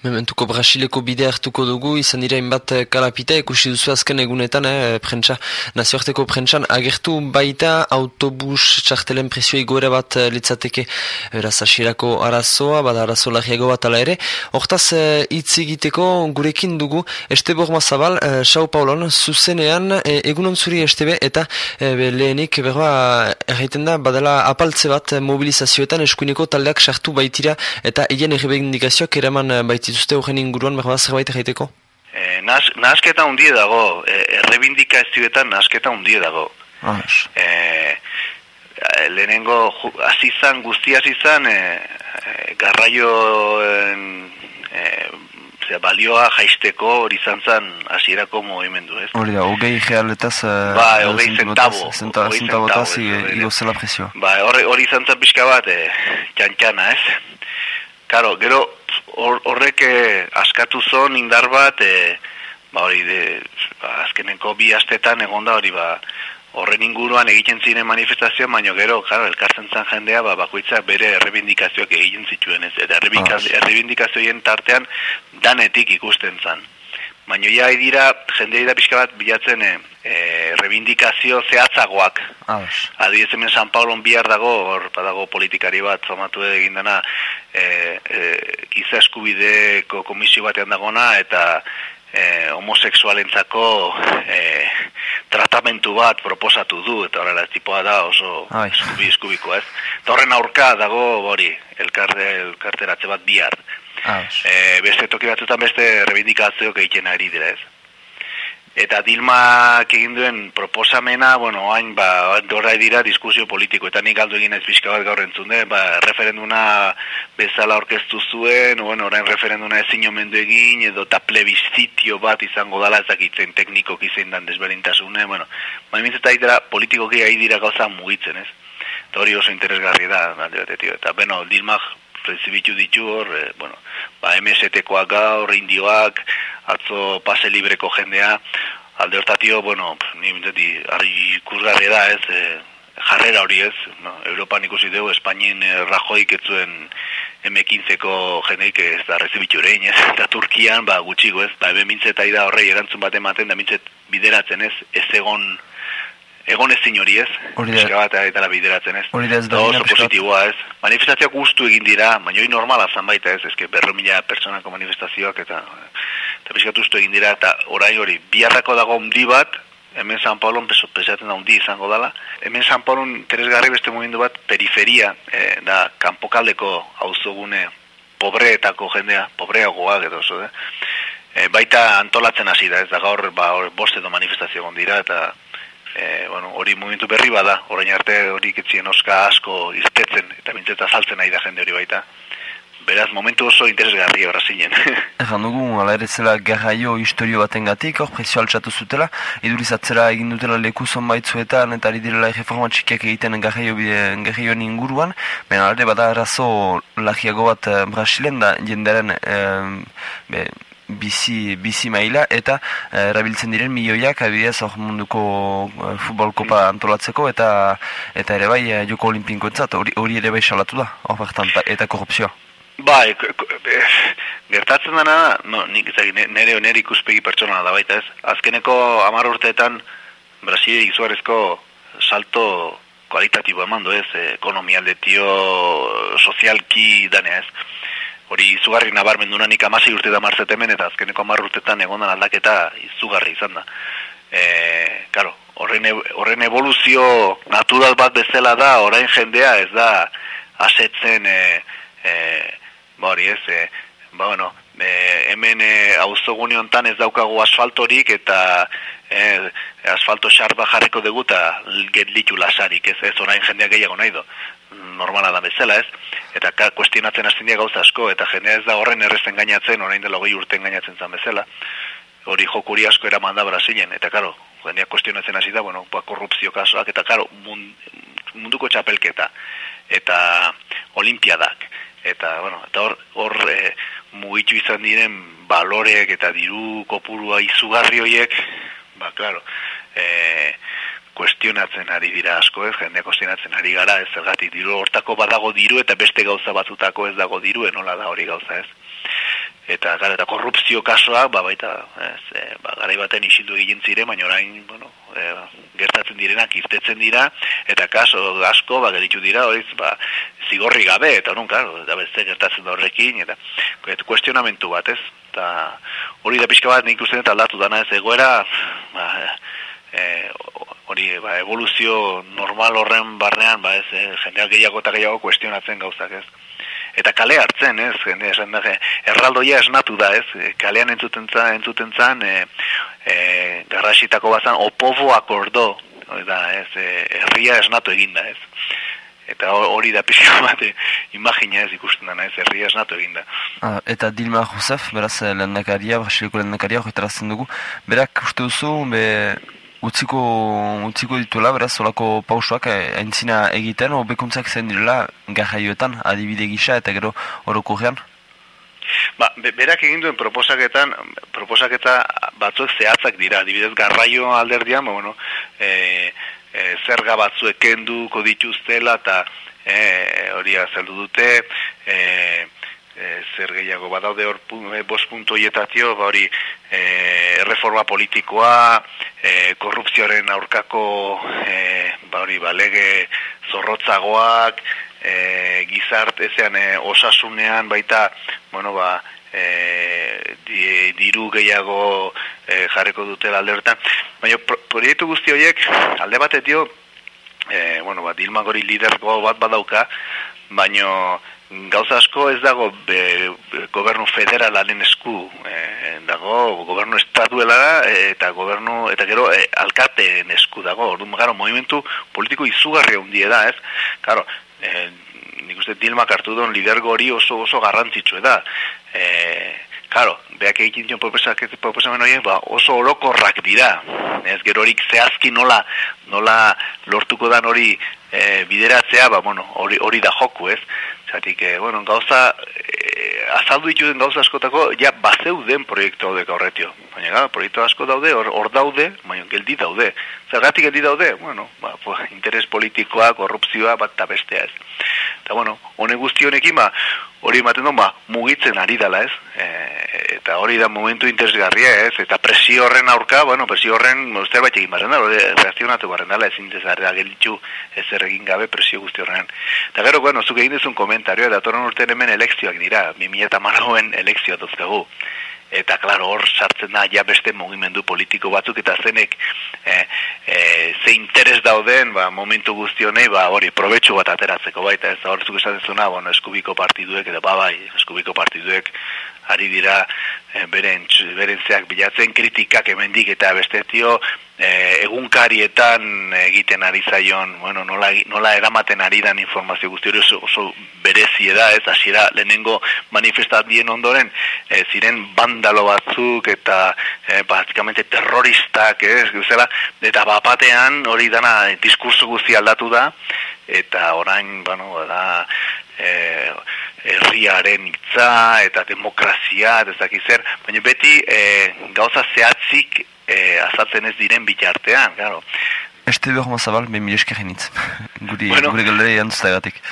Mementuko Brasileko bide hartuko dugu, izan dira inbat eh, kalapita, ikusi duzu azken egunetan, eh, prentsa, nazioarteko prentsan, agertu baita autobus txartelen presio goera bat eh, litzateke eraz asierako arazoa, bada arazo lagiago bat ala ere. Hortaz, eh, hitz egiteko gurekin dugu, Estebor Mazabal, eh, Sao Paulon, zuzenean, eh, egunon zuri Estebe, eta eh, lehenik, berba, erraiten da, badala apaltze bat mobilizazioetan eskuineko taldeak sartu baitira, eta egin errebendikazioak eraman baitira zituzte horren inguruan behar zerbait egiteko? E, Nasketa hundie dago, e, errebindikazioetan nasketa hundie dago. Ah, e, lehenengo azizan, guzti azizan, e, e, garraio e, balioa jaisteko hori izan zen hasierako movimendu, ez? Hori da, hogei gealetaz... Ba, hogei zentabo. Zentabotaz, igo zela presioa. Ba, hori izan zen pixka bat, e, txantxana, ez? Karo, gero, horrek eh, askatu zon indar bat e, ba hori de ba, azkeneko bi astetan egonda hori ba horren inguruan egiten ziren manifestazioa baino gero claro elkartzen zan jendea ba bakoitza bere errebindikazioak egiten zituen ez eta errebindikazioen tartean danetik ikusten zan baino ja dira jendea da pixka bat bilatzen e, rebindikazio zehatzagoak. Adi ez hemen San Paulon bihar dago, hor dago politikari bat zomatu egin dena e, e, giza eskubideko komisio batean dagona eta e, homoseksualentzako e, tratamentu bat proposatu du eta horrela tipoa da oso eskubi eskubiko ez. Eta horren aurka dago hori elkarte, elkarteratze bat bihar. E, beste toki batzutan beste rebindikazioak egiten ari dira ez. Eta Dilmak egin duen proposamena, bueno, hain, ba, dorra dira diskusio politiko, eta nik aldo egin ez pixka bat gaur entzun, ba, referenduna bezala orkestu zuen, bueno, orain referenduna ezin omendu egin, edo eta plebizitio bat izango dala ezakitzen teknikok izan dan desberintasune, bueno, baina mintzeta dira politikoki ari dira gauza mugitzen, ez? Eta hori oso interesgarri da, eta beno, Dilmak rezibitu ditu hor, e, bueno, ba, MST-koak gaur, indioak, atzo pase libreko jendea, alde hortatio, bueno, ni bintzati, harri ikusgarri da ez, e, jarrera hori ez, no? Europan ikusi dugu, Espainien e, rajoik etzuen M15ko jendeik ez da rezibitu ere ez, eta Turkian, ba, gutxiko ez, ba, eben mintzetai da horrei erantzun bat ematen, da mintzet bideratzen ez, ez egon egon ezin hori ez, pixka bat eta bideratzen ez, hori ez da oso positiboa ez, manifestazioak guztu egin dira, baina hori normala zan baita ez, ezke berro mila personako manifestazioak eta eta pixka guztu egin dira, eta orai hori, biharrako dago undi bat, hemen San Paulon peso, pesatzen da undi izango dala, hemen San Paulon interesgarri beste mugindu bat, periferia, e, da, kanpokaldeko auzogune pobreetako jendea, pobreagoak edo oso, eh? E, baita antolatzen hasi da, ez? Da gaur, ba, bost edo manifestazio dira, eta e, bueno, hori momentu berri bada, orain arte hori ketzien oska asko iztetzen, eta mintzeta saltzen nahi da jende hori baita. Beraz, momentu oso interesgarri horra zinen. Egan dugu, ala ere zela garraio historio baten gatik, hor prezio altxatu zutela, idurizatzera egin dutela leku zonbaitzuetan, eta ari direla reforma txikiak egiten garraio, garraio inguruan, baina ala ere bada arazo lagiago bat eh, Brasilen da jendaren eh, bizi, bizi maila eta eh, erabiltzen diren milioiak abidez hor munduko uh, futbol kopa antolatzeko eta eta ere bai uh, joko olimpinko hori, hori ere bai salatu da, hor eta korrupzioa. Bai, gertatzen dena, no, nik nire nire ikuspegi pertsona da baita ez, azkeneko amar urteetan Brasil izugarezko salto kualitatibo eman ez, ekonomia aldetio sozialki danea ez hori izugarri nabarmendu nanik amasei urte da marzetemen, eta azkeneko amar urtetan egondan aldaketa izugarri izan da. E, karo, horren, e, horren evoluzio natural bat bezala da, orain jendea ez da asetzen, e, e, ba hori ez, e, ba bueno, e, hemen e, auzogune hontan ez daukagu asfaltorik eta e, asfalto xarba jarriko dugu eta getlitu lasarik, ez, ez orain jendea gehiago nahi do normala da bezala, ez? Eta ka, kuestionatzen hasten dira gauza asko, eta jendea ez da horren errezen gainatzen, orain dela goi urten gainatzen zan bezala. Hori jokuri asko era manda Brasilen, eta karo, jendea kuestionatzen hasi da, bueno, ba, korrupzio kasuak, eta karo, munduko txapelketa, eta olimpiadak, eta, bueno, eta hor, hor e, mugitu izan diren baloreek eta diru kopurua izugarri hoiek, ba, klaro, eh, kuestionatzen ari dira asko ez, jende kuestionatzen ari gara ez zergatik diru hortako badago diru eta beste gauza batutako ez dago diru enola da hori gauza ez. eta gara eta korrupzio kasoak ba baita ez e, ba garai baten isildu egin ziren baina orain bueno e, gertatzen direnak irtetzen dira eta kaso asko ba gelditu dira horiz ba zigorri gabe eta orrun claro da beste gertatzen da horrekin eta et kuestionamentu bat ez eta hori da pixka bat nik uste dut aldatu dana ez egoera ba e, hori ba, evoluzio normal horren barnean ba ez e, jendeak gehiago eta gehiago kuestionatzen gauzak ez eta kale hartzen, ez, jende esan da, erraldoia esnatu da, ez, kalean entzuten zan, entzuten zan, e, e, garrasitako bazan, opobo akordo, da, ez, e, herria esnatu eginda, ez. Eta hori da pixka bat imagina ez ikusten dana ez, herria esnatu eginda. Ah, eta Dilma Rousseff, beraz, lehendakaria, Brasiliko lehendakaria, hori dugu, berak uste duzu, be, utziko, utziko dituela, beraz, solako pausoak eh, egiten, o bekuntzak zen direla gajaioetan, adibide gisa eta gero horoko gean? Ba, berak egin duen proposaketan, proposaketa batzuek zehatzak dira, adibidez garraio alderdian, ba, bueno, e, e, zerga batzuek kenduko dituztela, eta e, hori azeldu dute, e, e, zer gehiago badaude hor e, bost puntu ba hori e, reforma politikoa, e, korrupzioaren aurkako e, ba hori ba, lege zorrotzagoak, e, gizart ezean e, osasunean baita, bueno ba, e, di, diru gehiago e, jarreko dute alde horretan. Baina proiektu guzti horiek alde batetio, e, bueno ba, Dilma gori lidergo bat badauka, baino gauza asko ez dago be, gobernu federalaren esku e, dago gobernu estatuela eta gobernu eta gero e, alkateen esku dago. Orduan garo movimentu politiko izugarria hundie da ez? Claro e, nik uste Dilma hartu duen lidergo hori oso oso garrantzitsu da. E, claro beak egiten dion proposamen horiek ba, oso orokorrak dira. Ez gero horik zehazki nola nola lortuko dan hori e, bideratzea ba bueno hori hori da joku ez Zatik, e, bueno, gauza, e, azaldu dituden gauza askotako, ja, bazeuden proiektu hau deka horretio. Baina, gara, proiektu asko daude, hor, hor daude, baina, geldi daude. Zergatik geldi daude? Bueno, ba, pues, interes politikoa, korrupzioa, bat eta bestea ez. Eta, bueno, hone guzti honekin, ba, hori ematen duen, ba, mugitzen ari dela ez. E, eta hori da momentu interesgarria ez. Eta presio horren aurka, bueno, presio horren, uste bat egin barren da, hori reakzionatu barren dela, ezin dezarra gelditu ez erregin gabe presio guzti horren. Eta gero, bueno, zuk egin duzun komentarioa, datorren urtean hemen elekzioak dira, 2000 eta managoen elekzioa duzkagu eta klaro hor sartzen da ja beste mugimendu politiko batzuk eta zenek e, e, ze interes dauden ba, momentu guzti honei ba, hori probetxu bat ateratzeko baita ez hor zuk esan dezuna bueno, eskubiko partiduek eta ba, bai, eskubiko partiduek ari dira e, beren, beren zeak bilatzen kritikak hemendik eta beste tio e, egunkarietan egiten ari zaion, bueno, nola, nola eramaten ari dan informazio guzti hori oso, oso berezi da, ez, hasiera lehenengo manifestatien ondoren, e, ziren bandalo batzuk eta e, batzikamente terroristak, ez, guzela, eta bapatean hori dana diskurso guzti aldatu da, eta orain, bueno, da, e, herriaren hitza eta demokrazia, ez dakiz zer, baina beti e, gauza zehatzik e, azatzen ez diren bitartean, claro. Este behar mazabal, ben eskerren hitz. Guri, bueno, guri galdere jantzta egatik.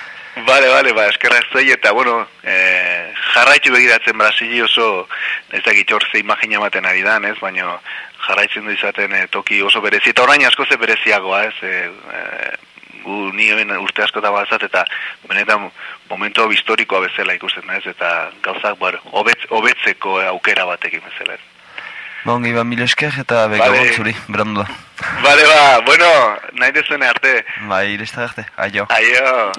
Bale, bale, ba, eskerra ez eta, bueno, e, jarraitu begiratzen Brasili oso, ez da gitor ze imagina maten ari dan, ez, baina jarraitzen du izaten e, toki oso berezi, eta orain asko ze bereziagoa, ez, e, e, ni hemen urte asko da bazat, eta benetan momentu historikoa bezala ikusten, ez, eta gauzak, bar, hobetzeko aukera batekin bezala, ez. Bongi, ba, mil esker eta begabon vale. zuri, brandua. Bale, ba, bueno, nahi dezune arte. Bai, iresta arte, aio. Aio.